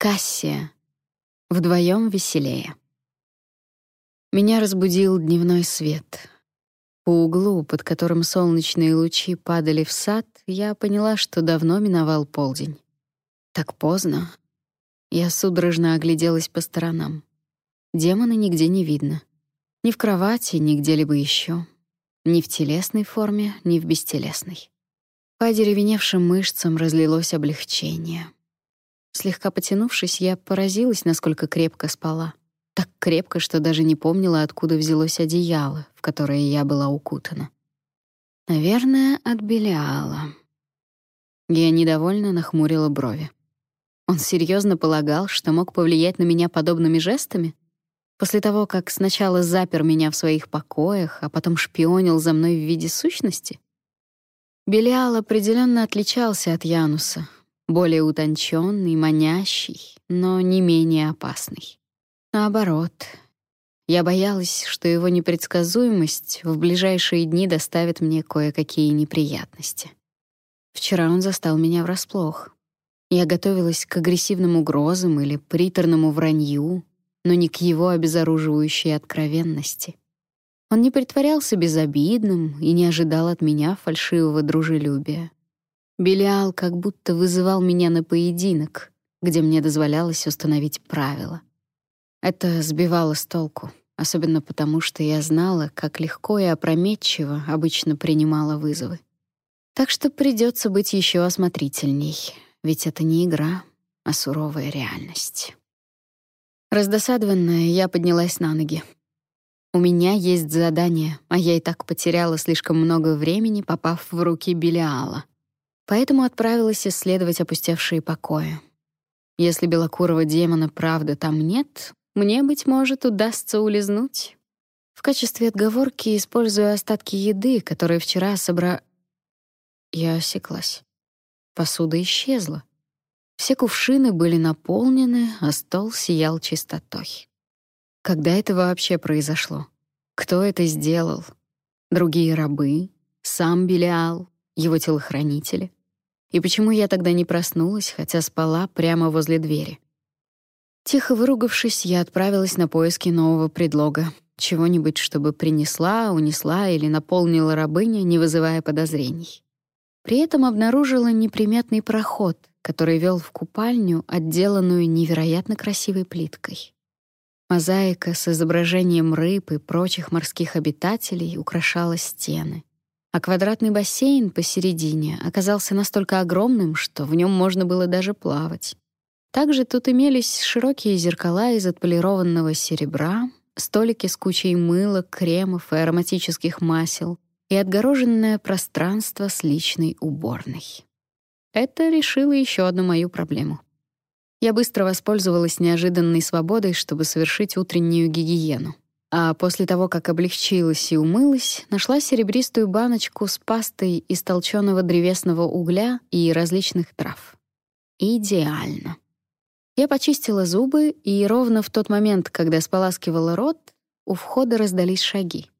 Кассия. Вдвоем веселее. Меня разбудил дневной свет. По углу, под которым солнечные лучи падали в сад, я поняла, что давно миновал полдень. Так поздно. Я судорожно огляделась по сторонам. Демона нигде не видно. Ни в кровати, ни где-либо еще. Ни в телесной форме, ни в бестелесной. По деревеневшим мышцам разлилось облегчение — Слегка потянувшись, я поразилась, насколько крепко спала. Так крепко, что даже не помнила, откуда взялось одеяло, в которое я была укутана. Наверное, от Белиала. Я недовольно нахмурила брови. Он серьезно полагал, что мог повлиять на меня подобными жестами? После того, как сначала запер меня в своих покоях, а потом шпионил за мной в виде сущности? Белиал определенно отличался от Януса, более утонченный, манящий, но не менее опасный. Наоборот, я боялась, что его непредсказуемость в ближайшие дни доставит мне кое-какие неприятности. Вчера он застал меня врасплох. Я готовилась к агрессивным угрозам или приторному вранью, но не к его обезоруживающей откровенности. Он не притворялся безобидным и не ожидал от меня фальшивого дружелюбия. Белиал как будто вызывал меня на поединок, где мне дозволялось установить правила. Это сбивало с толку, особенно потому, что я знала, как легко и опрометчиво обычно принимала вызовы. Так что придется быть еще осмотрительней, ведь это не игра, а суровая реальность. Раздосадованная, я поднялась на ноги. У меня есть задание, а я и так потеряла слишком много времени, попав в руки Белиала — Поэтому отправилась исследовать опустевшие покои. Если белокурого демона правда там нет, мне, быть может, удастся улизнуть. В качестве отговорки использую остатки еды, которые вчера собра... Я осеклась. Посуда исчезла. Все кувшины были наполнены, а стол сиял чистотой. Когда это вообще произошло? Кто это сделал? Другие рабы? Сам Белиал? Его телохранители? И почему я тогда не проснулась, хотя спала прямо возле двери? Тихо выругавшись, я отправилась на поиски нового предлога, чего-нибудь, чтобы принесла, унесла или наполнила рабыня, не вызывая подозрений. При этом обнаружила неприметный проход, который вел в купальню, отделанную невероятно красивой плиткой. Мозаика с изображением рыб и прочих морских обитателей украшала стены а квадратный бассейн посередине оказался настолько огромным, что в нем можно было даже плавать. Также тут имелись широкие зеркала из отполированного серебра, столики с кучей мыла, кремов и ароматических масел и отгороженное пространство с личной уборной. Это решило еще одну мою проблему. Я быстро воспользовалась неожиданной свободой, чтобы совершить утреннюю гигиену а после того, как облегчилась и умылась, нашла серебристую баночку с пастой из толченого древесного угля и различных трав. Идеально. Я почистила зубы, и ровно в тот момент, когда споласкивала рот, у входа раздались шаги.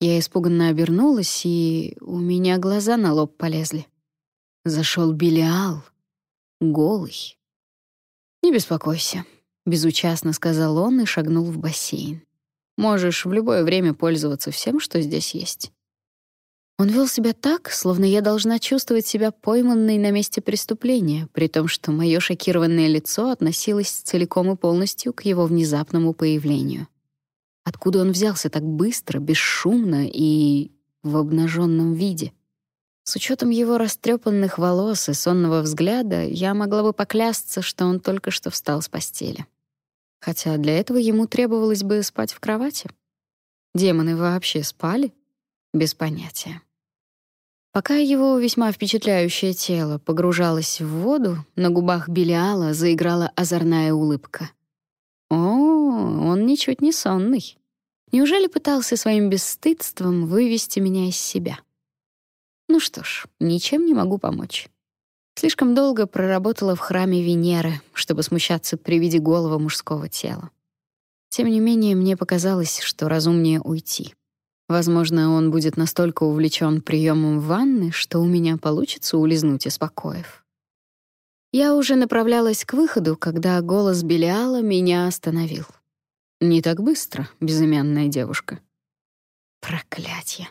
Я испуганно обернулась, и у меня глаза на лоб полезли. Зашел Белиал, голый. «Не беспокойся», — безучастно сказал он и шагнул в бассейн. Можешь в любое время пользоваться всем, что здесь есть». Он вел себя так, словно я должна чувствовать себя пойманной на месте преступления, при том, что мое шокированное лицо относилось целиком и полностью к его внезапному появлению. Откуда он взялся так быстро, бесшумно и в обнаженном виде? С учетом его растрепанных волос и сонного взгляда, я могла бы поклясться, что он только что встал с постели хотя для этого ему требовалось бы спать в кровати. Демоны вообще спали? Без понятия. Пока его весьма впечатляющее тело погружалось в воду, на губах Белиала заиграла озорная улыбка. О, он ничуть не сонный. Неужели пытался своим бесстыдством вывести меня из себя? Ну что ж, ничем не могу помочь. Слишком долго проработала в храме Венеры, чтобы смущаться при виде голого мужского тела. Тем не менее, мне показалось, что разумнее уйти. Возможно, он будет настолько увлечен приемом ванны, что у меня получится улизнуть из покоев. Я уже направлялась к выходу, когда голос Белиала меня остановил. «Не так быстро, безымянная девушка». Проклятье.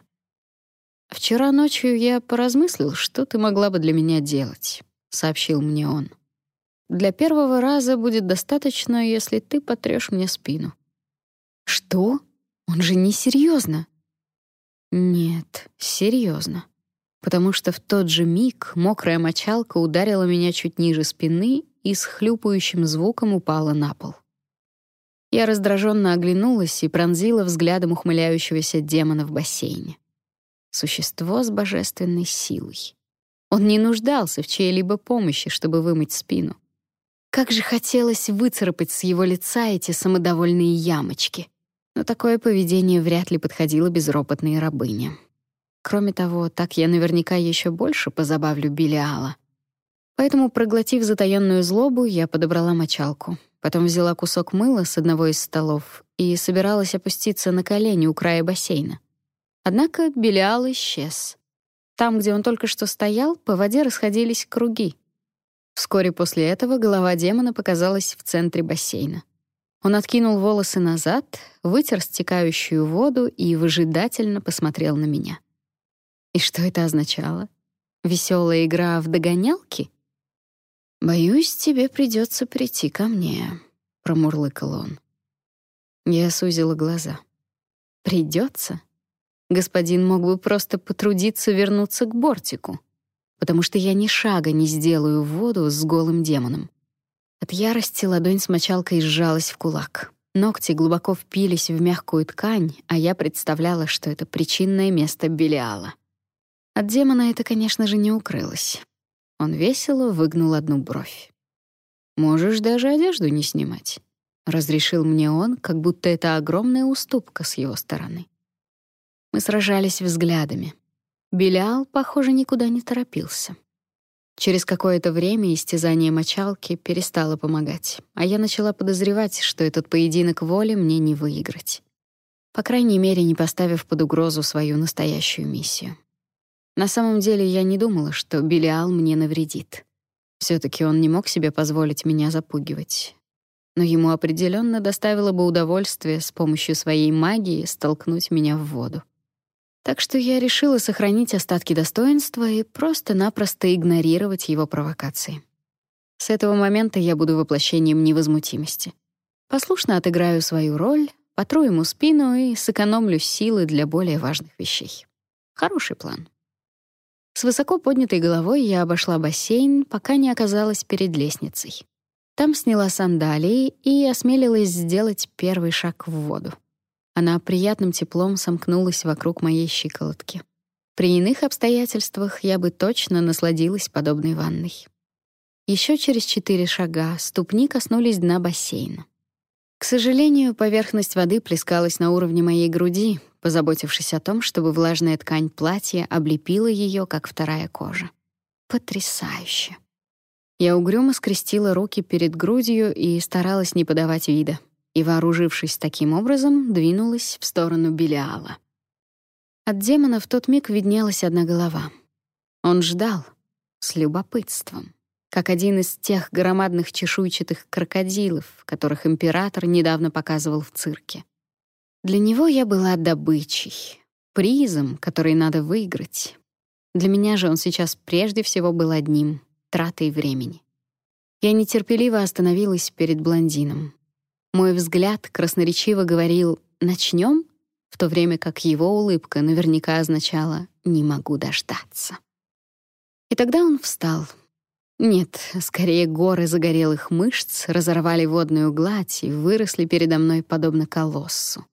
«Вчера ночью я поразмыслил, что ты могла бы для меня делать», — сообщил мне он. «Для первого раза будет достаточно, если ты потрёшь мне спину». «Что? Он же не серьезно. Нет, серьезно. Потому что в тот же миг мокрая мочалка ударила меня чуть ниже спины и с хлюпающим звуком упала на пол. Я раздраженно оглянулась и пронзила взглядом ухмыляющегося демона в бассейне. Существо с божественной силой. Он не нуждался в чьей-либо помощи, чтобы вымыть спину. Как же хотелось выцарапать с его лица эти самодовольные ямочки. Но такое поведение вряд ли подходило безропотной рабыне. Кроме того, так я наверняка еще больше позабавлю Билиала. Поэтому, проглотив затаённую злобу, я подобрала мочалку. Потом взяла кусок мыла с одного из столов и собиралась опуститься на колени у края бассейна. Однако Белиал исчез. Там, где он только что стоял, по воде расходились круги. Вскоре после этого голова демона показалась в центре бассейна. Он откинул волосы назад, вытер стекающую воду и выжидательно посмотрел на меня. И что это означало? Веселая игра в догонялки? «Боюсь, тебе придется прийти ко мне», — промурлыкал он. Я сузила глаза. «Придется?» Господин мог бы просто потрудиться вернуться к бортику, потому что я ни шага не сделаю в воду с голым демоном. От ярости ладонь с мочалкой сжалась в кулак. Ногти глубоко впились в мягкую ткань, а я представляла, что это причинное место Белиала. От демона это, конечно же, не укрылось. Он весело выгнул одну бровь. «Можешь даже одежду не снимать», — разрешил мне он, как будто это огромная уступка с его стороны. Мы сражались взглядами. Белиал, похоже, никуда не торопился. Через какое-то время истязание мочалки перестало помогать, а я начала подозревать, что этот поединок воли мне не выиграть. По крайней мере, не поставив под угрозу свою настоящую миссию. На самом деле я не думала, что Белиал мне навредит. все таки он не мог себе позволить меня запугивать. Но ему определенно доставило бы удовольствие с помощью своей магии столкнуть меня в воду. Так что я решила сохранить остатки достоинства и просто-напросто игнорировать его провокации. С этого момента я буду воплощением невозмутимости. Послушно отыграю свою роль, потру ему спину и сэкономлю силы для более важных вещей. Хороший план. С высоко поднятой головой я обошла бассейн, пока не оказалась перед лестницей. Там сняла сандалии и осмелилась сделать первый шаг в воду. Она приятным теплом сомкнулась вокруг моей щиколотки. При иных обстоятельствах я бы точно насладилась подобной ванной. Еще через четыре шага ступни коснулись дна бассейна. К сожалению, поверхность воды плескалась на уровне моей груди, позаботившись о том, чтобы влажная ткань платья облепила ее, как вторая кожа. Потрясающе. Я угрюмо скрестила руки перед грудью и старалась не подавать вида и, вооружившись таким образом, двинулась в сторону Белиала. От демона в тот миг виднелась одна голова. Он ждал, с любопытством, как один из тех громадных чешуйчатых крокодилов, которых император недавно показывал в цирке. Для него я была добычей, призом, который надо выиграть. Для меня же он сейчас прежде всего был одним — тратой времени. Я нетерпеливо остановилась перед блондином. Мой взгляд красноречиво говорил «начнем», в то время как его улыбка наверняка означала «не могу дождаться». И тогда он встал. Нет, скорее горы загорелых мышц разорвали водную гладь и выросли передо мной подобно колоссу.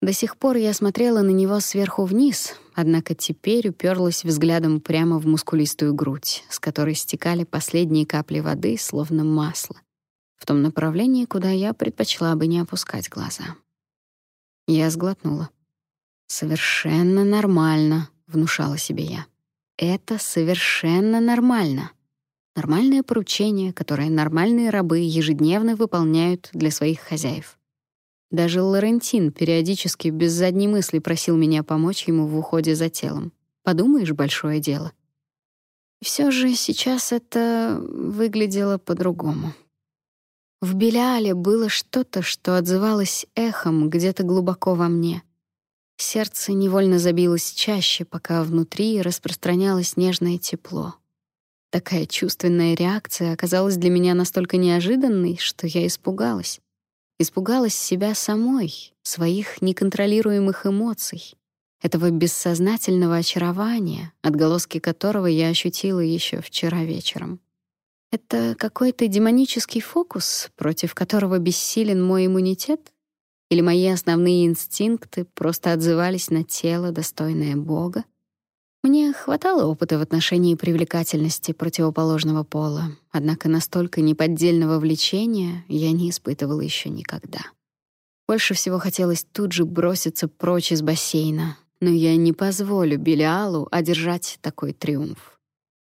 До сих пор я смотрела на него сверху вниз, однако теперь уперлась взглядом прямо в мускулистую грудь, с которой стекали последние капли воды, словно масло в том направлении, куда я предпочла бы не опускать глаза. Я сглотнула. «Совершенно нормально», — внушала себе я. «Это совершенно нормально. Нормальное поручение, которое нормальные рабы ежедневно выполняют для своих хозяев. Даже Лорентин периодически без задней мысли просил меня помочь ему в уходе за телом. Подумаешь, большое дело. Все же сейчас это выглядело по-другому. В Белиале было что-то, что отзывалось эхом где-то глубоко во мне. Сердце невольно забилось чаще, пока внутри распространялось нежное тепло. Такая чувственная реакция оказалась для меня настолько неожиданной, что я испугалась. Испугалась себя самой, своих неконтролируемых эмоций, этого бессознательного очарования, отголоски которого я ощутила еще вчера вечером. Это какой-то демонический фокус, против которого бессилен мой иммунитет? Или мои основные инстинкты просто отзывались на тело, достойное Бога? Мне хватало опыта в отношении привлекательности противоположного пола, однако настолько неподдельного влечения я не испытывала еще никогда. Больше всего хотелось тут же броситься прочь из бассейна, но я не позволю Белиалу одержать такой триумф.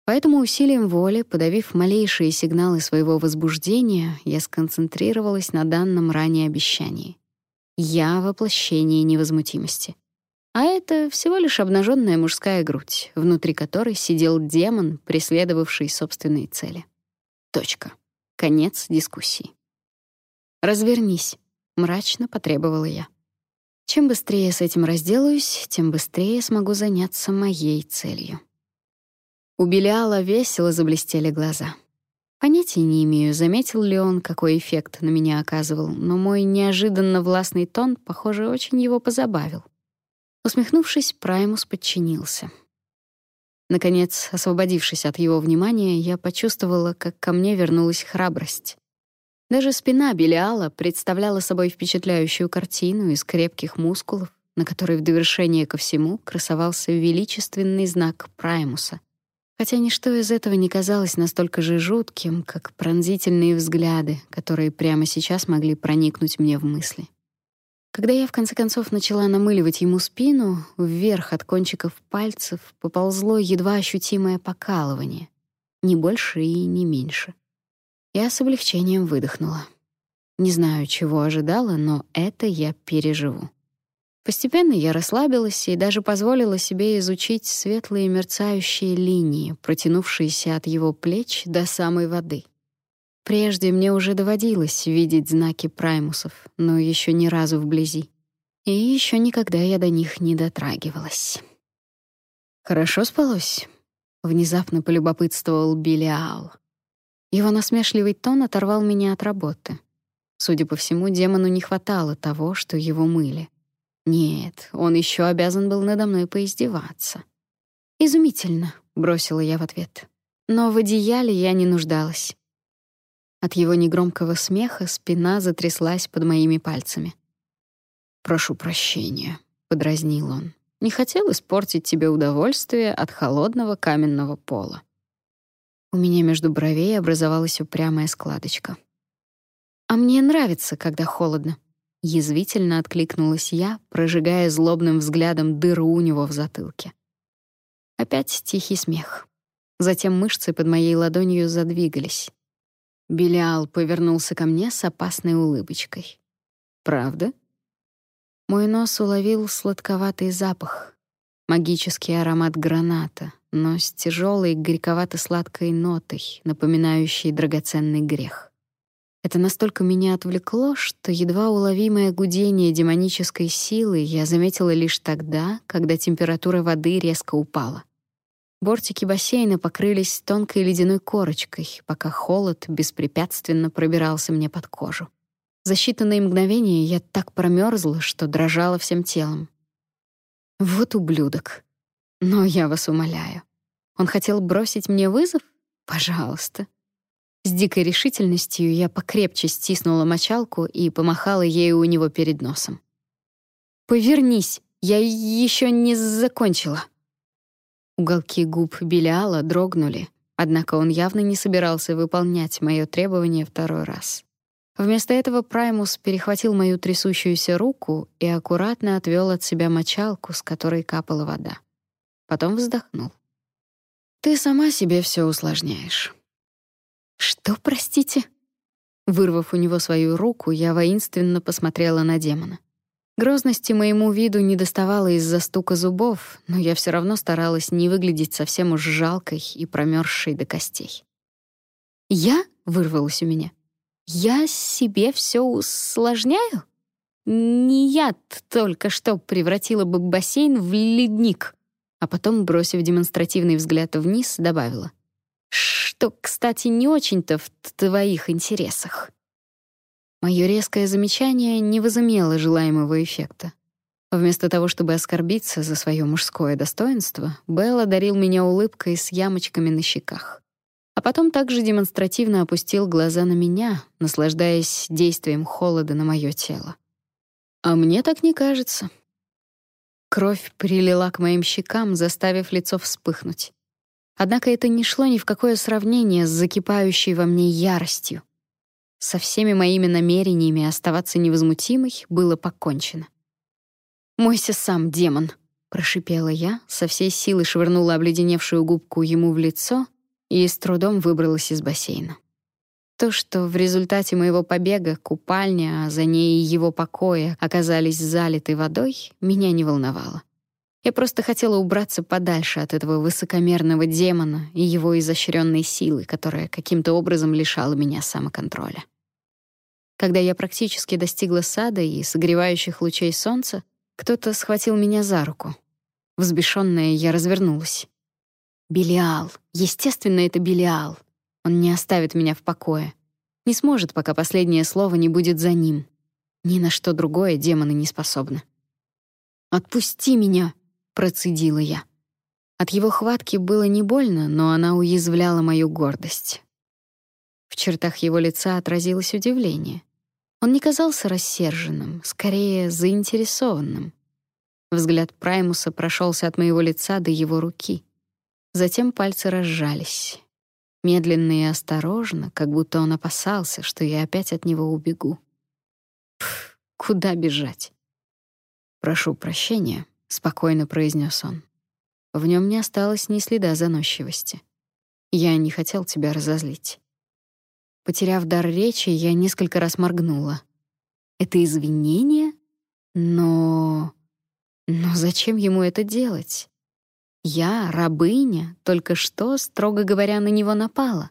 Поэтому усилием воли, подавив малейшие сигналы своего возбуждения, я сконцентрировалась на данном ранее обещании. Я — воплощение невозмутимости — а это всего лишь обнаженная мужская грудь, внутри которой сидел демон, преследовавший собственные цели. Точка. Конец дискуссии. «Развернись», — мрачно потребовала я. Чем быстрее с этим разделаюсь, тем быстрее смогу заняться моей целью. У Белиала весело заблестели глаза. Понятия не имею, заметил ли он, какой эффект на меня оказывал, но мой неожиданно властный тон, похоже, очень его позабавил. Усмехнувшись, Праймус подчинился. Наконец, освободившись от его внимания, я почувствовала, как ко мне вернулась храбрость. Даже спина Белиала представляла собой впечатляющую картину из крепких мускулов, на которой в довершение ко всему красовался величественный знак Праймуса. Хотя ничто из этого не казалось настолько же жутким, как пронзительные взгляды, которые прямо сейчас могли проникнуть мне в мысли. Когда я в конце концов начала намыливать ему спину, вверх от кончиков пальцев поползло едва ощутимое покалывание, не больше и не меньше. Я с облегчением выдохнула. Не знаю, чего ожидала, но это я переживу. Постепенно я расслабилась и даже позволила себе изучить светлые мерцающие линии, протянувшиеся от его плеч до самой воды — Прежде мне уже доводилось видеть знаки праймусов, но еще ни разу вблизи. И еще никогда я до них не дотрагивалась. «Хорошо спалось?» — внезапно полюбопытствовал Билиал. Его насмешливый тон оторвал меня от работы. Судя по всему, демону не хватало того, что его мыли. Нет, он еще обязан был надо мной поиздеваться. «Изумительно», — бросила я в ответ. Но в одеяле я не нуждалась. От его негромкого смеха спина затряслась под моими пальцами. «Прошу прощения», — подразнил он. «Не хотел испортить тебе удовольствие от холодного каменного пола». У меня между бровей образовалась упрямая складочка. «А мне нравится, когда холодно», — язвительно откликнулась я, прожигая злобным взглядом дыру у него в затылке. Опять тихий смех. Затем мышцы под моей ладонью задвигались. Белиал повернулся ко мне с опасной улыбочкой. «Правда?» Мой нос уловил сладковатый запах, магический аромат граната, но с тяжелой горьковато-сладкой нотой, напоминающей драгоценный грех. Это настолько меня отвлекло, что едва уловимое гудение демонической силы я заметила лишь тогда, когда температура воды резко упала. Бортики бассейна покрылись тонкой ледяной корочкой, пока холод беспрепятственно пробирался мне под кожу. За считанные мгновения я так промерзла, что дрожала всем телом. Вот ублюдок. Но я вас умоляю. Он хотел бросить мне вызов? Пожалуйста. С дикой решительностью я покрепче стиснула мочалку и помахала ею у него перед носом. «Повернись, я еще не закончила». Уголки губ Белиала дрогнули, однако он явно не собирался выполнять моё требование второй раз. Вместо этого Праймус перехватил мою трясущуюся руку и аккуратно отвёл от себя мочалку, с которой капала вода. Потом вздохнул. «Ты сама себе всё усложняешь». «Что, простите?» Вырвав у него свою руку, я воинственно посмотрела на демона. Грозности моему виду не доставало из-за стука зубов, но я все равно старалась не выглядеть совсем уж жалкой и промерзшей до костей. «Я?» — вырвалось у меня. «Я себе все усложняю? Не я только что превратила бы бассейн в ледник». А потом, бросив демонстративный взгляд вниз, добавила. «Что, кстати, не очень-то в твоих интересах». Мое резкое замечание не возымело желаемого эффекта. Вместо того, чтобы оскорбиться за свое мужское достоинство, Белл одарил меня улыбкой с ямочками на щеках. А потом также демонстративно опустил глаза на меня, наслаждаясь действием холода на мое тело. А мне так не кажется. Кровь прилила к моим щекам, заставив лицо вспыхнуть. Однако это не шло ни в какое сравнение с закипающей во мне яростью. Со всеми моими намерениями оставаться невозмутимой было покончено. «Мойся сам, демон!» — прошипела я, со всей силы швырнула обледеневшую губку ему в лицо и с трудом выбралась из бассейна. То, что в результате моего побега купальня, а за ней и его покои оказались залиты водой, меня не волновало. Я просто хотела убраться подальше от этого высокомерного демона и его изощренной силы, которая каким-то образом лишала меня самоконтроля. Когда я практически достигла сада и согревающих лучей солнца, кто-то схватил меня за руку. Взбешенная, я развернулась. Белиал. Естественно, это Белиал. Он не оставит меня в покое. Не сможет, пока последнее слово не будет за ним. Ни на что другое демоны не способны. «Отпусти меня!» Процедила я. От его хватки было не больно, но она уязвляла мою гордость. В чертах его лица отразилось удивление. Он не казался рассерженным, скорее заинтересованным. Взгляд Праймуса прошелся от моего лица до его руки. Затем пальцы разжались. Медленно и осторожно, как будто он опасался, что я опять от него убегу. Пф, куда бежать? Прошу прощения, спокойно произнес он. В нем не осталось ни следа заносчивости. Я не хотел тебя разозлить. Потеряв дар речи, я несколько раз моргнула. Это извинение? Но но зачем ему это делать? Я, рабыня, только что, строго говоря, на него напала.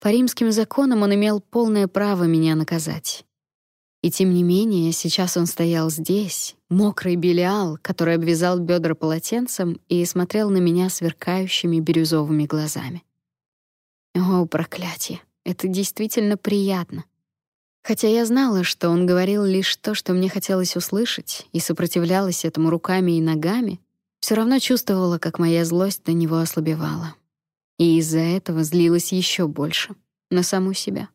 По римским законам он имел полное право меня наказать. И тем не менее, сейчас он стоял здесь, мокрый Белиал, который обвязал бедра полотенцем и смотрел на меня сверкающими бирюзовыми глазами. О, проклятие! Это действительно приятно. Хотя я знала, что он говорил лишь то, что мне хотелось услышать, и сопротивлялась этому руками и ногами, все равно чувствовала, как моя злость на него ослабевала. И из-за этого злилась еще больше на саму себя.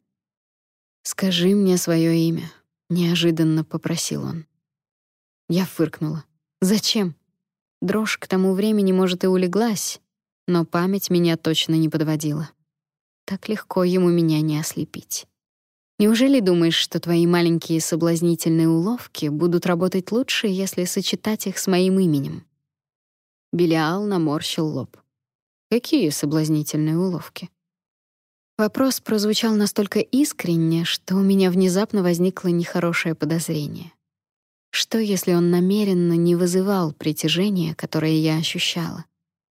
«Скажи мне свое имя», неожиданно попросил он. Я фыркнула. Зачем? Дрожь к тому времени, может, и улеглась, но память меня точно не подводила. Так легко ему меня не ослепить. Неужели думаешь, что твои маленькие соблазнительные уловки будут работать лучше, если сочетать их с моим именем? Белиал наморщил лоб. Какие соблазнительные уловки? Вопрос прозвучал настолько искренне, что у меня внезапно возникло нехорошее подозрение. Что, если он намеренно не вызывал притяжения, которое я ощущала?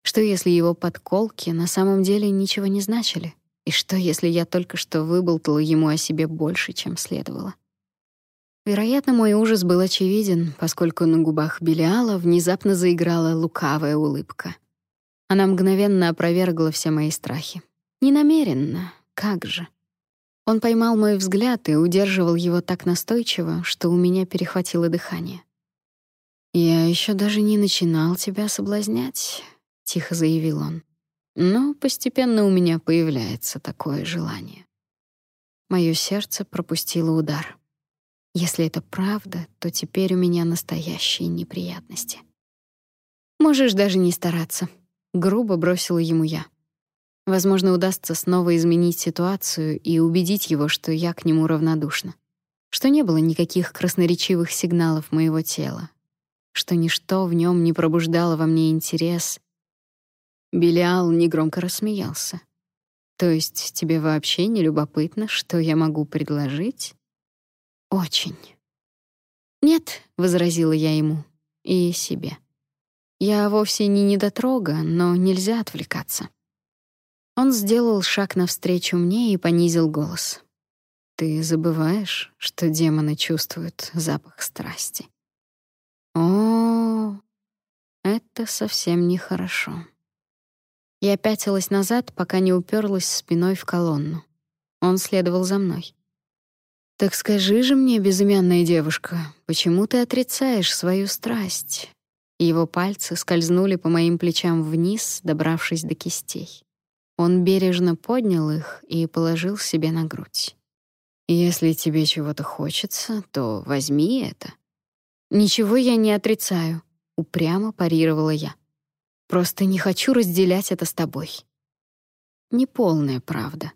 Что, если его подколки на самом деле ничего не значили? И что, если я только что выболтала ему о себе больше, чем следовало? Вероятно, мой ужас был очевиден, поскольку на губах Белиала внезапно заиграла лукавая улыбка. Она мгновенно опровергла все мои страхи. Ненамеренно, как же. Он поймал мой взгляд и удерживал его так настойчиво, что у меня перехватило дыхание. «Я еще даже не начинал тебя соблазнять», — тихо заявил он. «Но постепенно у меня появляется такое желание». Моё сердце пропустило удар. Если это правда, то теперь у меня настоящие неприятности. «Можешь даже не стараться», — грубо бросила ему я. Возможно, удастся снова изменить ситуацию и убедить его, что я к нему равнодушна. Что не было никаких красноречивых сигналов моего тела. Что ничто в нем не пробуждало во мне интерес. Белиал негромко рассмеялся. То есть тебе вообще не любопытно, что я могу предложить? Очень. «Нет», — возразила я ему, — «и себе». Я вовсе не недотрога, но нельзя отвлекаться. Он сделал шаг навстречу мне и понизил голос. Ты забываешь, что демоны чувствуют запах страсти. О, это совсем нехорошо. Я пятилась назад, пока не уперлась спиной в колонну. Он следовал за мной. Так скажи же мне, безымянная девушка, почему ты отрицаешь свою страсть? Его пальцы скользнули по моим плечам вниз, добравшись до кистей. Он бережно поднял их и положил себе на грудь. «Если тебе чего-то хочется, то возьми это». «Ничего я не отрицаю», — упрямо парировала я. «Просто не хочу разделять это с тобой». Неполная правда.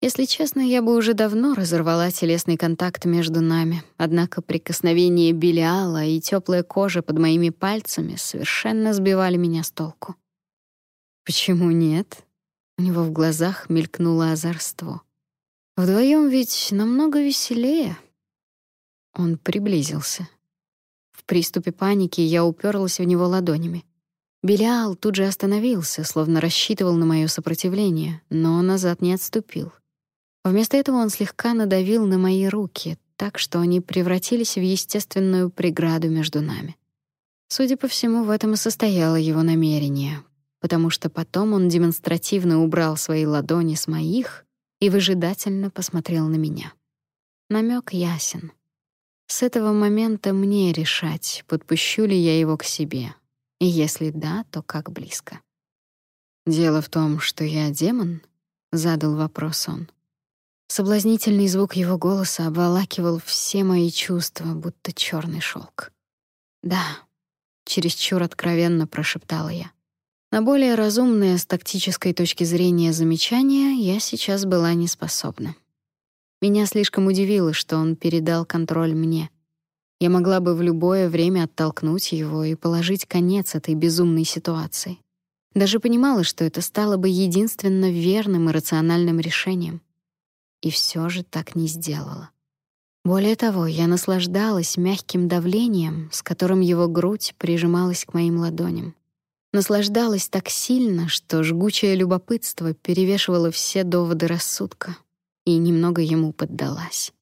Если честно, я бы уже давно разорвала телесный контакт между нами, однако прикосновение Белиала и теплая кожа под моими пальцами совершенно сбивали меня с толку. Почему нет? У него в глазах мелькнуло озорство. Вдвоем ведь намного веселее. Он приблизился. В приступе паники я уперлась в него ладонями. Белиал тут же остановился, словно рассчитывал на мое сопротивление, но назад не отступил. Вместо этого он слегка надавил на мои руки, так что они превратились в естественную преграду между нами. Судя по всему, в этом и состояло его намерение, потому что потом он демонстративно убрал свои ладони с моих и выжидательно посмотрел на меня. Намек ясен. С этого момента мне решать, подпущу ли я его к себе, и если да, то как близко. «Дело в том, что я демон?» — задал вопрос он. Соблазнительный звук его голоса обволакивал все мои чувства, будто черный шелк. «Да», — чересчур откровенно прошептала я. На более разумное с тактической точки зрения замечание я сейчас была не способна. Меня слишком удивило, что он передал контроль мне. Я могла бы в любое время оттолкнуть его и положить конец этой безумной ситуации. Даже понимала, что это стало бы единственно верным и рациональным решением и все же так не сделала. Более того, я наслаждалась мягким давлением, с которым его грудь прижималась к моим ладоням. Наслаждалась так сильно, что жгучее любопытство перевешивало все доводы рассудка, и немного ему поддалась.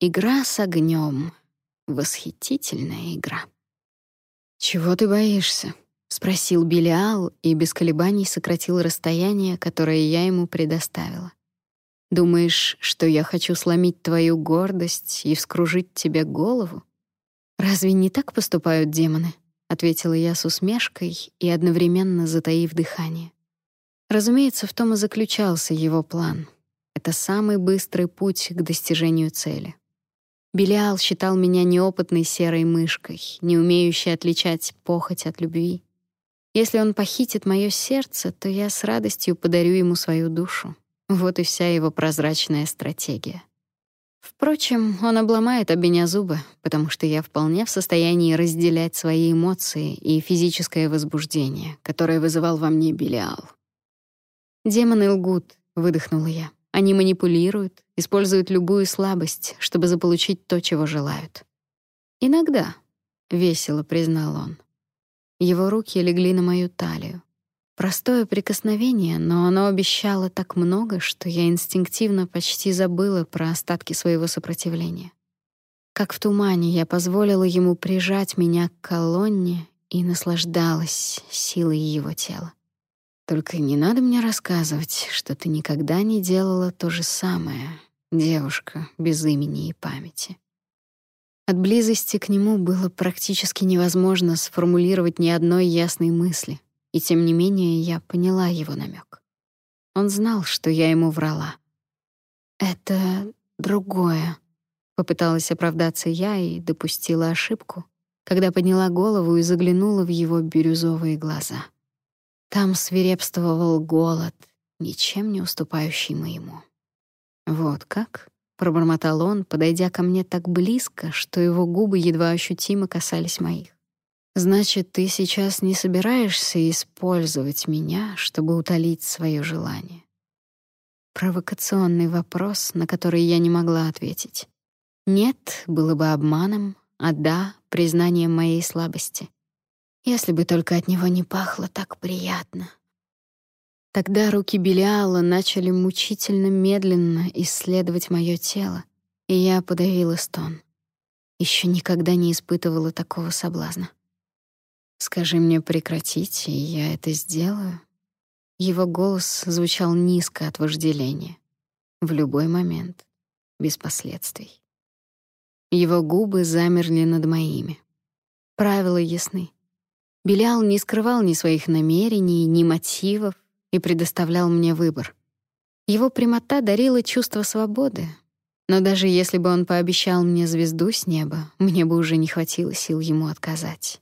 Игра с огнем, восхитительная игра. «Чего ты боишься?» — спросил Белиал и без колебаний сократил расстояние, которое я ему предоставила. Думаешь, что я хочу сломить твою гордость и вскружить тебе голову? Разве не так поступают демоны? Ответила я с усмешкой и одновременно затаив дыхание. Разумеется, в том и заключался его план. Это самый быстрый путь к достижению цели. Белиал считал меня неопытной серой мышкой, не умеющей отличать похоть от любви. Если он похитит мое сердце, то я с радостью подарю ему свою душу. Вот и вся его прозрачная стратегия. Впрочем, он обломает об меня зубы, потому что я вполне в состоянии разделять свои эмоции и физическое возбуждение, которое вызывал во мне Белиал. «Демоны лгут», — выдохнула я. «Они манипулируют, используют любую слабость, чтобы заполучить то, чего желают». «Иногда», — весело признал он. Его руки легли на мою талию. Простое прикосновение, но оно обещало так много, что я инстинктивно почти забыла про остатки своего сопротивления. Как в тумане я позволила ему прижать меня к колонне и наслаждалась силой его тела. Только не надо мне рассказывать, что ты никогда не делала то же самое, девушка без имени и памяти. От близости к нему было практически невозможно сформулировать ни одной ясной мысли — и тем не менее я поняла его намек. Он знал, что я ему врала. «Это другое», — попыталась оправдаться я и допустила ошибку, когда подняла голову и заглянула в его бирюзовые глаза. Там свирепствовал голод, ничем не уступающий моему. «Вот как?» — пробормотал он, подойдя ко мне так близко, что его губы едва ощутимо касались моих. Значит, ты сейчас не собираешься использовать меня, чтобы утолить свое желание. Провокационный вопрос, на который я не могла ответить. Нет, было бы обманом, а «да» — признанием моей слабости. Если бы только от него не пахло так приятно. Тогда руки Белиала начали мучительно медленно исследовать моё тело, и я подавила стон. Ещё никогда не испытывала такого соблазна. «Скажи мне прекратить, и я это сделаю». Его голос звучал низко от вожделения. В любой момент, без последствий. Его губы замерли над моими. Правила ясны. Белял не скрывал ни своих намерений, ни мотивов и предоставлял мне выбор. Его прямота дарила чувство свободы, но даже если бы он пообещал мне звезду с неба, мне бы уже не хватило сил ему отказать.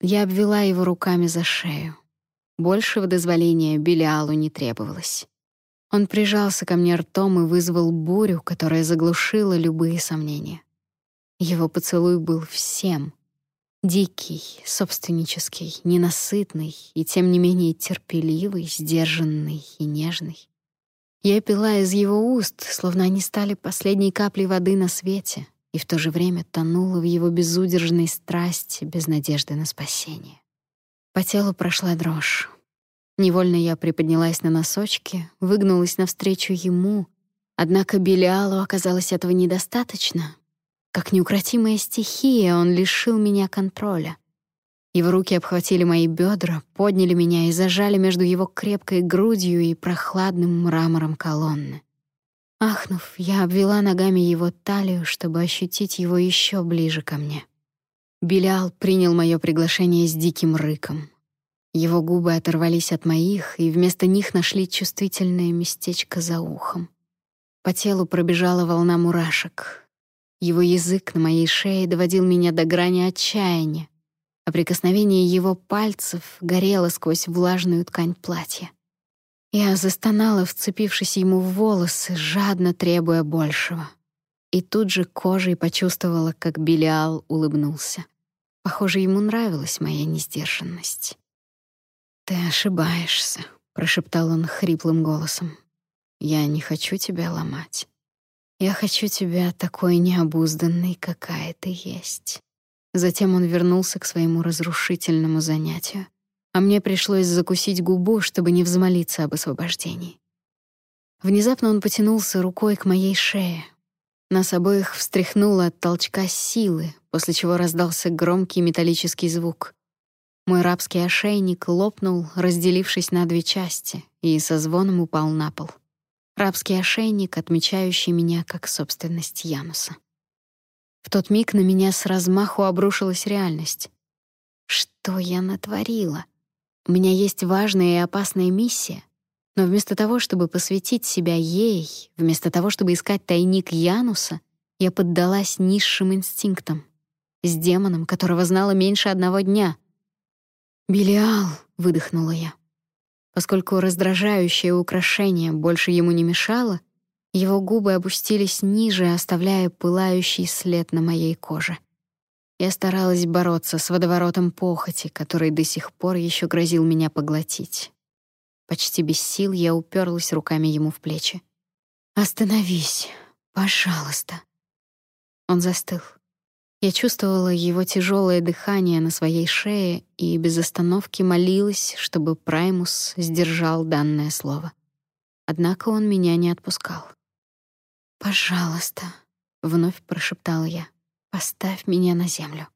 Я обвела его руками за шею. Большего дозволения Белиалу не требовалось. Он прижался ко мне ртом и вызвал бурю, которая заглушила любые сомнения. Его поцелуй был всем, Дикий, собственнический, ненасытный и тем не менее терпеливый, сдержанный и нежный. Я пила из его уст, словно они стали последней каплей воды на свете, и в то же время тонула в его безудержной страсти, без надежды на спасение. По телу прошла дрожь. Невольно я приподнялась на носочки, выгнулась навстречу ему, однако Белиалу оказалось этого недостаточно, как неукротимая стихия, он лишил меня контроля. Его руки обхватили мои бедра, подняли меня и зажали между его крепкой грудью и прохладным мрамором колонны. Ахнув, я обвела ногами его талию, чтобы ощутить его еще ближе ко мне. Белял принял мое приглашение с диким рыком. Его губы оторвались от моих, и вместо них нашли чувствительное местечко за ухом. По телу пробежала волна мурашек. Его язык на моей шее доводил меня до грани отчаяния, а прикосновение его пальцев горело сквозь влажную ткань платья. Я застонала, вцепившись ему в волосы, жадно требуя большего. И тут же кожей почувствовала, как Белиал улыбнулся. Похоже, ему нравилась моя несдержанность. «Ты ошибаешься», — прошептал он хриплым голосом. «Я не хочу тебя ломать. Я хочу тебя такой необузданной, какая ты есть. Затем он вернулся к своему разрушительному занятию, а мне пришлось закусить губу, чтобы не взмолиться об освобождении. Внезапно он потянулся рукой к моей шее. Нас обоих встряхнуло от толчка силы, после чего раздался громкий металлический звук. Мой рабский ошейник лопнул, разделившись на две части, и со звоном упал на пол. Рабский ошейник, отмечающий меня как собственность Януса. В тот миг на меня с размаху обрушилась реальность. Что я натворила? У меня есть важная и опасная миссия, но вместо того, чтобы посвятить себя ей, вместо того, чтобы искать тайник Януса, я поддалась низшим инстинктам, с демоном, которого знала меньше одного дня. «Белиал», — выдохнула я. Поскольку раздражающее украшение больше ему не мешало, его губы опустились ниже, оставляя пылающий след на моей коже. Я старалась бороться с водоворотом похоти, который до сих пор еще грозил меня поглотить. Почти без сил я уперлась руками ему в плечи. «Остановись, пожалуйста». Он застыл. Я чувствовала его тяжелое дыхание на своей шее и без остановки молилась, чтобы Праймус сдержал данное слово. Однако он меня не отпускал. «Пожалуйста», — вновь прошептала я, — «поставь меня на землю».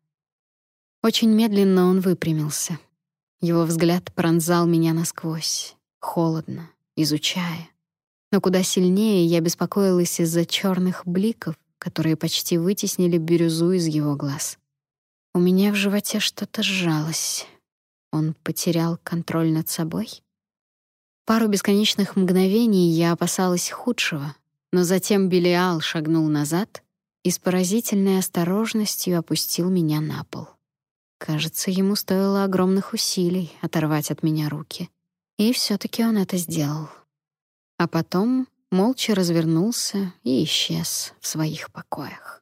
Очень медленно он выпрямился. Его взгляд пронзал меня насквозь, холодно, изучая. Но куда сильнее я беспокоилась из-за черных бликов, которые почти вытеснили бирюзу из его глаз. У меня в животе что-то сжалось. Он потерял контроль над собой. Пару бесконечных мгновений я опасалась худшего, но затем Белиал шагнул назад и с поразительной осторожностью опустил меня на пол. Кажется, ему стоило огромных усилий оторвать от меня руки. И все таки он это сделал. А потом молча развернулся и исчез в своих покоях.